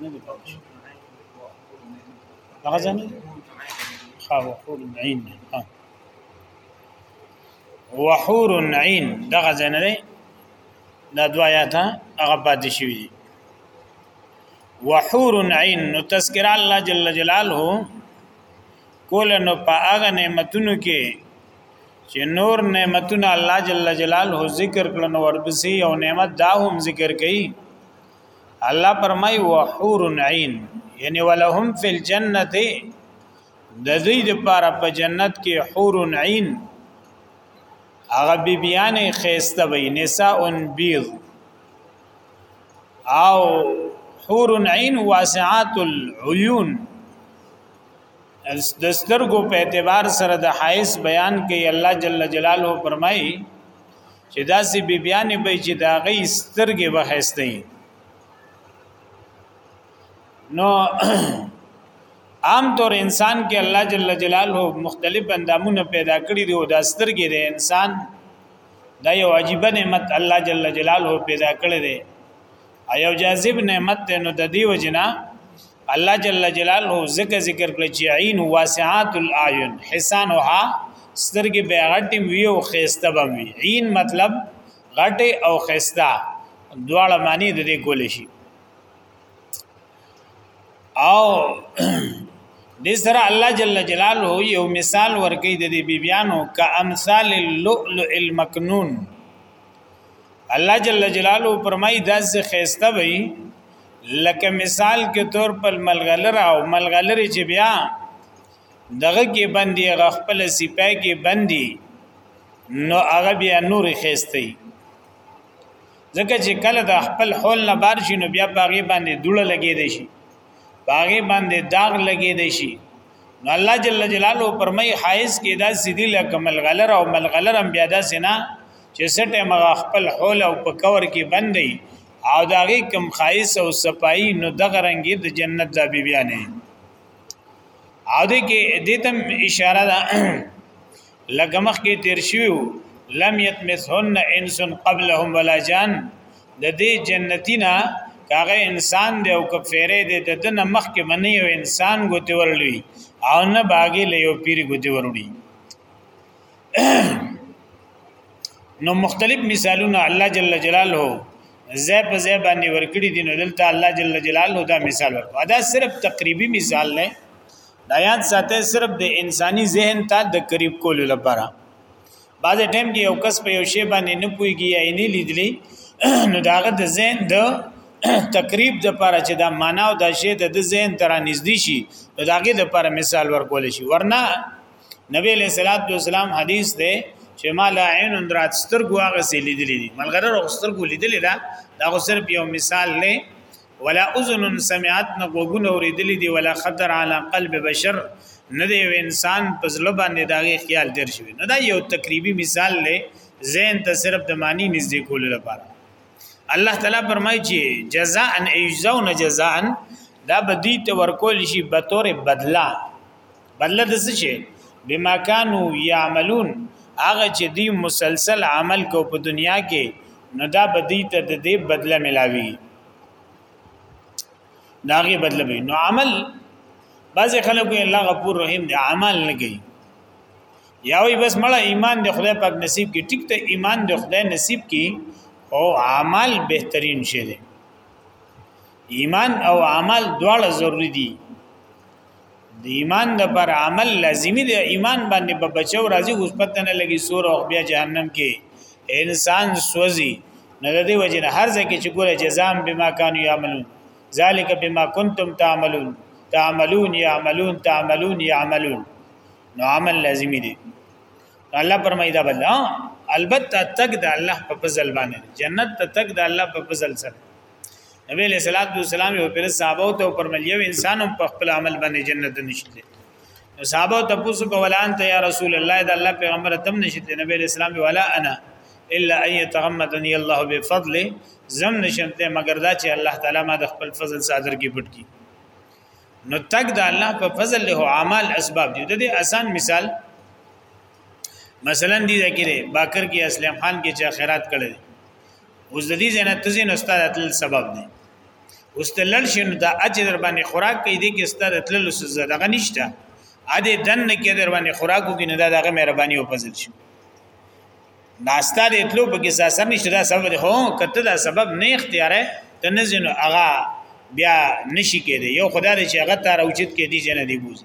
نه دی پوه شو هغه ځنه ها وحور العين ها وحور العين دغه ځنه دی دا دوا آیات هغه پاتې شوی دی وحور العين نو تذکر الله جل جلاله کول نو په هغه نعمتونو کې چې نور نعمتونه الله جل جلاله ذکر کړنو ورپسې او نعمت دا هم ذکر کړي الله پرمای وحور عین یعنی ولهم فی الجنه د دې لپاره په جنت کې حور عین هغه بیبیان خيسته وي نساء بيض او حور عین واسعات العيون د سترګو په اعتبار سره د حایز بیان کوي الله جل جلاله فرمایي چې داسې بیبیانې به چې دا غي سترګې به هستي نو عام طور انسان کې الله جل جلاله مختلف اندامونه پیدا کړی دی او دا سترګې د انسان دا یو عجیب نعمت الله جل جلاله پیدا کړی دی ایو جاذب نعمت ته نو د دیو جنا الله جل جلاله ذکر ذکر کړ چې عین واسعات الاعین حسانها سترګې به غټم وی او خيسته به وی عین مطلب غټه او خيسته دواړه معنی د دې کول شي او دې سره الله جل جلاله یو مثال ورکړي د دې بیبيانو کا امثال اللؤلؤ المكنون الله جل جلاله فرمای دا څه خيسته وي لکه مثال کې تور په ملغلر او ملغلر چې بیا دغه کې بندي غخپل سپای کې بندي نو هغه بیا نور خيسته ځکه چې کله د خپل حول نه بار شي نو بیا باغې باندې دوړه لګې دي شي باغې باندې داغ لګې دی شي نو الله جل جلاله پرمای حایز کې دا سیدی لکه ملغلر او ملغلر هم بیا دا سینا چې سټه مغه خپل حول او په کور کې بندي او داغه کم خایس او صفائی نو دغه رنگي د جنت د بیبیانه او دې کې دې تم اشاره ده لګمخ کې تیر شویو لم یتمسهن انس قبلهم ولا جان د دې جنتینا کاغه انسان دی او کفیره دی د دنه مخ کې منی او انسان ګوتی ورلوي او نه باغی له یو پیر ګوتی ورلوي نو مختلف مثالونه الله جل جلاله زه په زه باندې ورکړي دي نو دلته الله جل جلاله دا مثال ورکړه دا صرف تقریبي مثال نه دا یاد ساته صرف د انساني ذهن ته د قریب کولو لپاره بعض ټیم کې یو کس په یو شی باندې نه پويږي یا نه لیدلی نو داغه د ذهن د تقریب د لپاره چې دا معنا او دا شی د ذهن تر نږدې شي نو داغه د لپاره مثال ورکول شي ورنه نبی له صلوات و سلام حدیث ده چې ما لا عین اندرات سترګو هغه سي لیدلې دي ملګری سترګو لیدلې ده دا خو صرف یو مثال نه ولا اذن سمعت نه غوګونه اوریدلې دی ولا خطر علی قلب بشر نه دی انسان په زړه باندې داغه خیال در شوی نه دا یو تقریبی مثال لې زین ته صرف د معنی نږدې کول لپاره الله تعالی فرمایي چې جزاء ان یجزون جزاء دا بدی ته ورکول شي به تور بدلا بدله د څه شي بما كانوا يعملون هغه چې دی مسلسل عمل کو په دنیا کې نو دا بدی ته د دې بدله ملاوي داغه بدله وي نو عمل بعض خلکو الله غفور رحیم دی عمل نه کوي یا وي بس مړه ایمان د خدای پاک نصیب کی ټیک ته ایمان د خدای نصیب کی او عمل بهترین شی دی ایمان او عمل دواړه ضروری دي د ایمان د پر عمل لازمی دی ایمان باندې په بچو راځي اوس پته نه لګي سور او بیا جهنم کې انسان سوځي نه د دې وجه نه هر ځکه چې ګوره جزام بما كانوا يعملون ذالک بما کنتم تعملون تعملون يعملون تعملون يعملون نو عمل لازمی دی الله پرمای دا بل البته تک د الله په فضل باندې جنت ته تک د الله په فضل سره نبی علیہ الصلوۃ والسلام یو پر صحابه ته فرمایل یو انسان په خپل عمل باندې جنت نشته نو صحابه ته پوښتنه کوله انت یا رسول الله دا الله پیغمبر تم نشته نبی علیہ السلام ولا انا الا ان يتغمدني الله بفضل زم نشمته مگر دا چې الله تعالی ما د خپل فضل صادر کې پټ کی نو تک دا الله په فضل له اعمال اسباب دي د دې آسان مثال مثلا دې ذکر باکر کې اسلام خان کې چې خیرات کړل اوس د دې جنت ته ځین استاد تل سبب دی اوس ته لړ شین د اجر باندې خوراک کوي دې کې استاد تل سزا دغه نشته ا دې دن کې در باندې خوراک کوي نه دغه مهرباني او فضل شي ناستا دې تلو په کې ساسه نشته دا سبب هو کته دا سبب نه اختیار ہے تنزن اغا بیا نشی کېده یو خدای دې چې هغه تار اوچت کې دي جن دی بوزي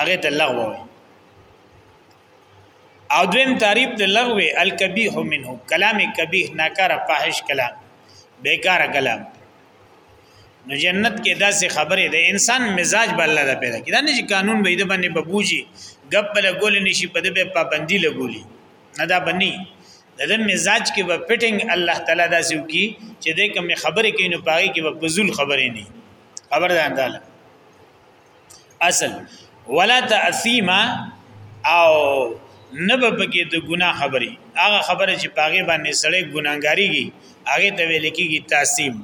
هغه ته لغو وي او دویم تعریف د لغو الکبیح منه کلام کبیح ناکار فاحش کلام بیکار کلام نو جنت کې داسې خبره ده انسان مزاج بل الله پیدا کړي دا نه چې قانون به دې باندې ببوجي غب بل ګول نشي په دې به پابندي لګولي نه دا بني د دې مزاج کې به فټینګ الله تعالی داسې وکي چې دې کوم خبره کینو پاږي کې به بزول خبرې نه خبردار ده اصل ولا تاثیما او نه به پکې د ګناه خبري هغه خبره چې پاغه باندې سړی ګناګاریږي هغه ته ویل کېږي تاسیم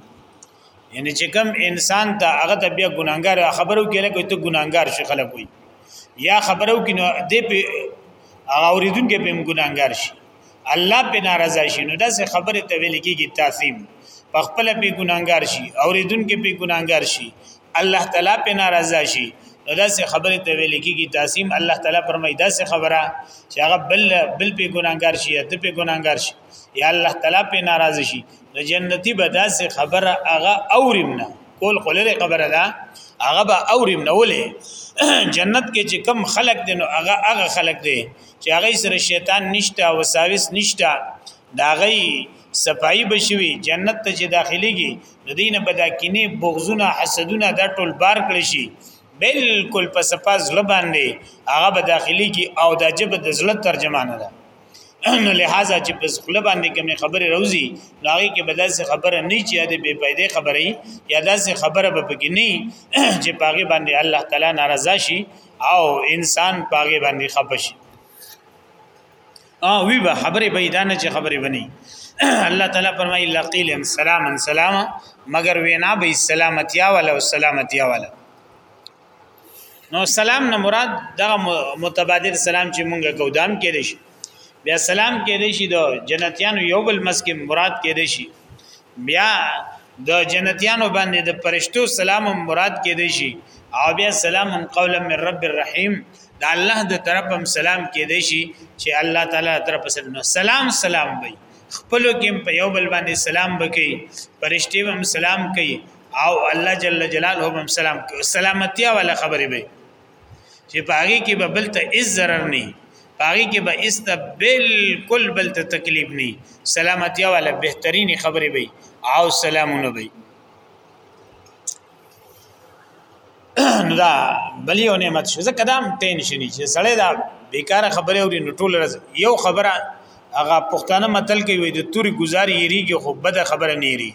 یعنی چې کوم انسان ته هغه ته بیا ګناګار خبرو کې لکه ته ګناګار شي خلک وي یا خبرو کې نو دې په هغه اوریدونکو په ګناګار شي الله په ناراضه شي نو دا څه خبره ته ویل کېږي تاسیم په خپل په ګناګار شي اوریدونکو په ګناګار شي الله تعالی په ناراضه شي نو دا څه خبره ته ویل کېږي تاسیم الله تعالی فرمایي دا څه خبره چې هغه بل بل په ګناګار شي یا ته په ګناګار شي یا الله تعالی په ناراضه شي نو جنتی به دا څه خبره هغه اوریم نه کول خلره خبره ده هغه به اوریم نه ولې جنت کې چې کم خلق دي نو هغه هغه خلق دي چې هغه سره شیطان نشته او وساوس نشته دا غي صفائی بشوي جنت ته چې داخليږي د دینه بداکینه بغزونه حسدونه دا ټول بار کړی شي بالکل په صفاز لباندې هغه به داخلي کی او د جب د زړه ترجمه نه ده نو لہذا چې په خپل باندې کوم خبره روزي لاغي کې بدل څه خبره نه چې د بے پیدې خبرې یا داسې خبره به پکې نه چې پاګې باندې الله تعالی ناراضه شي او انسان پاګې باندې خپشي او وی به خبره بيدانه چې خبره بني الله تعالی فرمایي لقیل سلام سلام مگر وینا به سلامتیا ولا سلامتیا ولا نو سلام نه مراد دغه متبادل سلام چې مونږه کودام کې دي بیا سلام کې دي شي د جنتیانو یو بل مسکه مراد کې دي شي بیا د جنتیانو باندې د پرشتو سلام مراد کې دی شي او بیا سلام قولا من رب الرحیم د الله د طرف هم سلام کې دی شي چې الله تعالی طرف سلام سلام سلام وي خپلو کې په یو بل باندې سلام وکي پرشتي هم سلام کوي او الله جل جلاله هم سلام کوي سلامتی ولا خبرې وي چې پاغي کې به بل ته اس zarar نه پاغي کې به اس ته بالکل بل ته تکلیف نه سلامتی والا بهترین خبره وي او سلامونه وي نو دا بلی او نعمت شو زه کدام ټینشن چې سړی دا بیکاره خبره اوري نو ټول رز یو خبره هغه پښتانه متل کې وي د توري گزاري یریږي خو بده خبره نه یریږي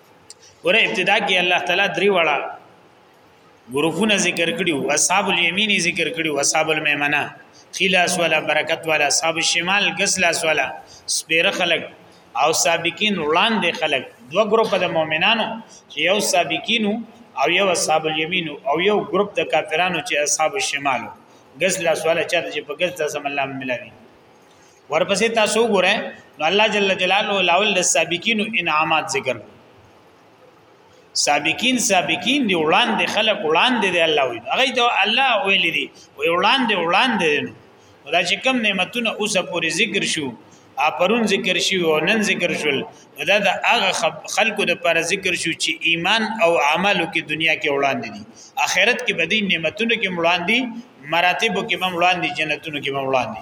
ور ابتدا کې الله تعالی درې وړه ګروپونه ذکر کړیو اصحاب الیمین ذکر کړیو اصحاب المیمنه خلاص ولا برکت ولا اصحاب الشمال غسلاس ولا سپیر خلق او سابقین وړاندې خلق دوه ګروپ د مؤمنانو چې یو سابقین او یو اصحاب الیمین او یو ګروپ د کافرانو چې اصحاب الشمال غسلاس ولا چې په غسل سم الله ملاوي ورپسې تاسو ګورئ نو الله جل جلاله لاول د سابقینو انعامات ذکر کړ سابقین سابقین دی وړاندې خلق وړاندې دی الله وی هغه ته الله ویل دی وی وړاندې وړاندې نو دا چې کم نعمتونه اوسه پوری ذکر شو اپرون ذکر شي او نن ذکر شول دا د هغه خلکو د پر ذکر شو چې ایمان او عملو کې دنیا کې وړاندې دي آخرت کې بدی نعمتونو کې وړاندې مراتب کې مم وړاندې جنتونو کې مم وړاندې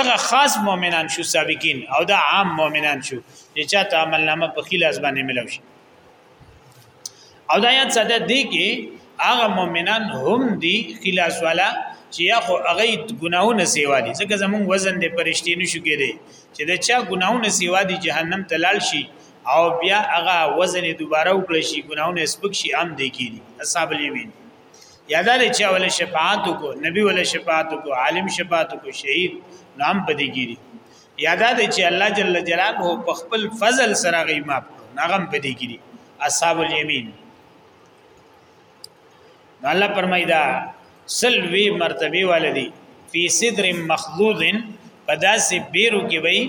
دغه خاص مؤمنان شو سابقین او دا عام مؤمنان شو چې چاته عمل نامه په خلاص باندې ملو شي او دا یاد ساده دی کې هغه مؤمنان هم دي خلاص والا چې یا خو هغه ګناهونه سیوا دي ځکه زمون وزن دې پرشتي نشو کېدی چې دا چا ګناهونه سیوا دي جهنم ته لاړ شي او بیا هغه وزن دوباره وکړي شي ګناهونه سپک شي عام دي کېږي اصحاب الیمین یادا لري چې ول شفاعت کو نبی ول شفاعت کو عالم شفاعت کو شهید نام پدې کیږي یادا لري چې الله جل جلاله په خپل فضل سره غي معاف نغم پدې کیږي اصحاب الیمین الله پرمایدا سلوی مرتبه والدی فی صدر مخلود پداسې بیرو کې وای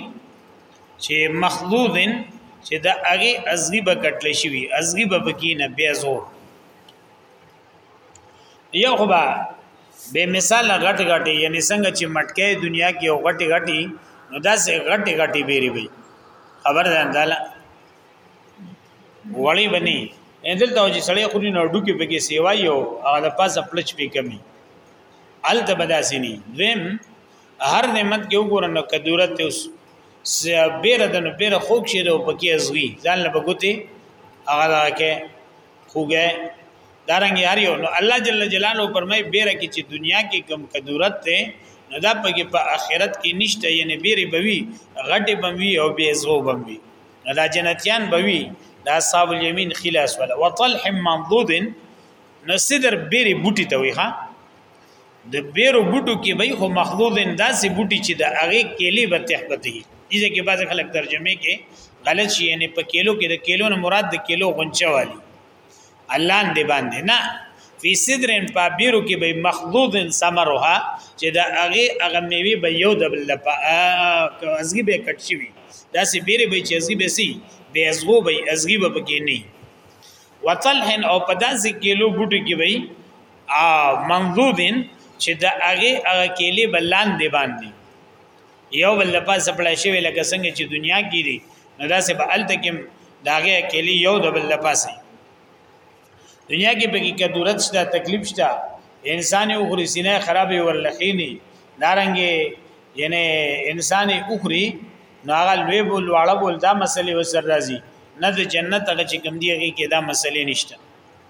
چې مخلود چې د هغه ازغي به کټل شي ازغي به بکینه بیا زور یو خو به به مثال غټ غټ یعنی څنګه چې مټکې دنیا کې یو غټ غټ نو دا سه غټ غټ بیری وي خبر ده تعالی وړي بني اندل ته چې سړی خوري نو ډوکی پکې سیوا یو هغه د پاسه پلچ پې کمی ال ته بداسینی دویم هر نعمت کې وګورئ نو کدورت ته اوس بیره د نو بیره خوک شي دو پکې ازوي ځان له بغوتي هغه راکه خوګه دارنګ یار یو نو الله جل جلاله فرمای بیره کې چې دنیا کې کم کدورت ته نو دا پکې په آخرت کې نشته یعنی بیره بوي غټه بموي او بي زو بموي نو دا جنتیان بوي دا اصحاب الیمین خلاص ولا وطلح منضود نو صدر بیره بوټي ته وي ها د بیرو بوټو کې به خو مخلوط انداسې بوټي چې د هغه کېلې به تحبتي دي چې بعض خلک ترجمه کې غلط شي یعنی په کېلو کې د کېلو نه مراد د کېلو غنچه والی الله دې باندې نه فی صدرن په بیرو کې به مخلوط ثمرها چې د هغه هغه میوه به یو د بل په ازګي به کټ شي دا سي بیره به چې ازګي به سي به ازغو به ازګي به پکې نه وطلحن او پداسې کېلو بوټو کې به ا منذودن چې د هغه هغه کېلې بلان دی باندې یو بل پاس پړای شي لکه څنګه چې دنیا کې دي نو دا سه به الته کې داغه کېلې یو د بل پاسه دنیا کې به کې کدورت شته تکلیف شته انسان یو خوري سینه خرابې ورلخینی دارنګې یعنی انسان یو خوري نو هغه لوی بول واړه بول دا مسلې وسر راځي نه د جنت هغه چې کم دیږي کې دا مسلې نشته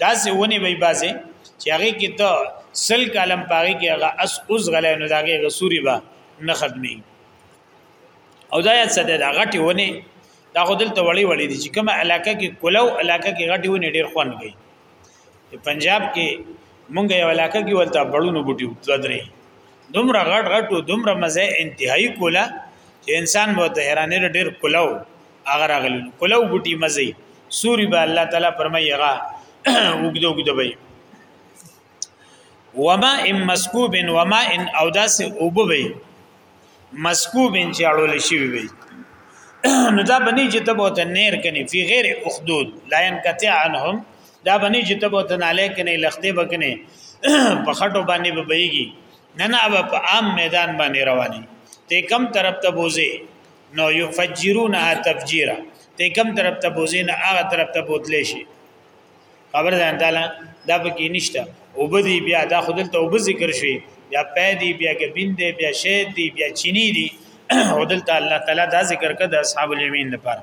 داسې ونی به باسي چې هغه کې ته سل کلم پاږي کې هغه اس اوس غلې نو داګه غسوري به نه ختمي او دا یاد ساده دا غټي ونی دا خو دلته وړي وړي دي چې کومه علاقه کې کولو علاقه کې غټي ونی ډیر خوان گئی پنجاب کې مونږ یو علاقه کې ولته بړونو بوټي درې دومره غټ غټو دومره مزه انتهایی کولا چې انسان به ته حیرانې ډیر کولاو هغه راغلی کلو بوټي مزي سوري به الله تعالی فرمایي هغه وګدو وګدوي وما ام مسکوب وما ان او داس وبوي مسکوب چې اړول شي وي نو دا بني چې تبوت نیر کني فی غیر اخدود لا ينقطع عنهم دا بني چې تبوت نه لیکنه لخته بکنه په خټو باندې به بهيږي نه نه په عام میدان باندې رواني ته کم طرف ته بوزي نو یفجرونها تفجیرا ته کوم طرف ته بوزین هغه طرف ته بوتلی شي خبر ده انداله دا پکې نشته او بدی بیا دا خودل ته وب ذکر شي بیا پېدی بیا ګبین دی بیا شید دی بیا چینی دی خودل ته الله تعالی دا ذکر کړه د اصحاب الیمین لپاره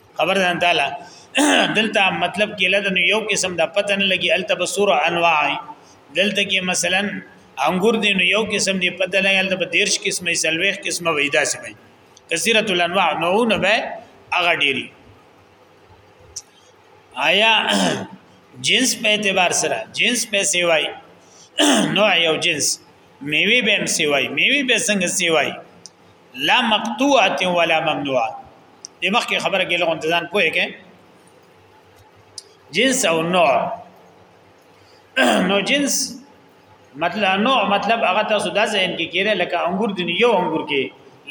خبر ده تعالی دلته مطلب کې لته نو یو قسم د پته نه لګي الته بصور انواع دلته کې مثلا انګور دی نو یو قسم دی پته نه الته په دیرش قسمه سلويخ قسمه وېدا سي وي کثیره الانواع نوونه به هغه ډيري آیا جنس په اعتبار سره جنس په سیوای نوع یو جنس میوه به هم سیوای میوه به څنګه سیوای لا مقطوعه ولا ممنوعه د مخکې خبره کې لغون ځان پوهه کې جنس او نوع نو جنس مطلب نوع مطلب هغه تاسو د ذهن کې کېره لکه انګور د یو انګور کې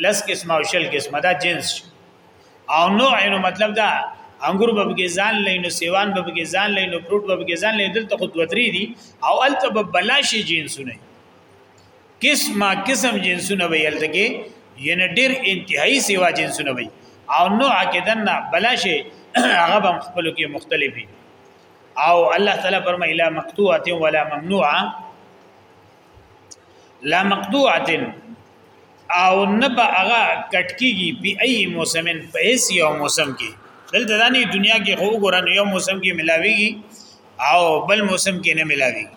لس قسمه او شل قسمه دا جنس او نوع نو مطلب دا انګور به کې ځان لینو سیوان به کې ځان لینو فروټ به کې ځان لینو دلته خود وتری دي او الته به بلاشي جنسونه قسمه قسم جنسونه وي هلته کې ینه ډیر انتهایی سیوا جنسونه وي او نو عقیدنا بلاشه هغه هم خپل کې مختلفي او الله تعالی فرمای الا مقطوعه ولا ممنوعه لا مقطوعه او نبا هغه کټکیږي په ای موسمن په هیڅ یو موسم کې دلته دانی دنیا کې خو ګورن یو موسم کې ملاويږي او بل موسم کې نه ملاويږي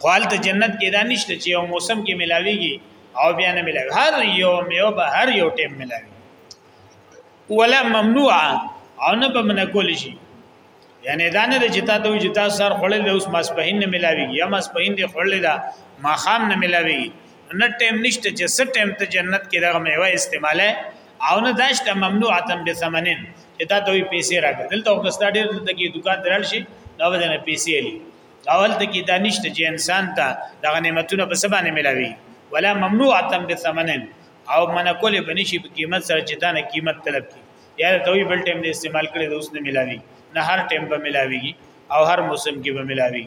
خو حالت جنت کې دا نشته چې یو موسم کې ملاويږي او بیا نه ملاوي هر یو میو به هر یو ټیم ملاوي ولا ممنوع او نه به من کول شي یعنی دا نه چې تا ته وي چې تا سر خړل د اوس ماسپهین نه ملاوي یا ماسپهین دی خړل دا ما خام نه ملاوي نه ټیم نشته چې ست ټیم ته جنت کې دغه میوه استعماله او نه داشته ممنوعتن بثمنن چې تا ته وي پیسې راکړه دلته وګستا ډېر دغه دکان درل شي دا به نه پیسې الی اول ته کې دانشته چې انسان ته دغه نعمتونه په سبا نه ملاوي ولا ممنوعه بثمن او من کول بنشي په قیمت سره چې دانه قیمت طلب کی یا ته وی بل ټیم دې استعمال کړي د اوس نه ملاوي نه هر ټیم به ملاوي او هر موسم کې به ملاوي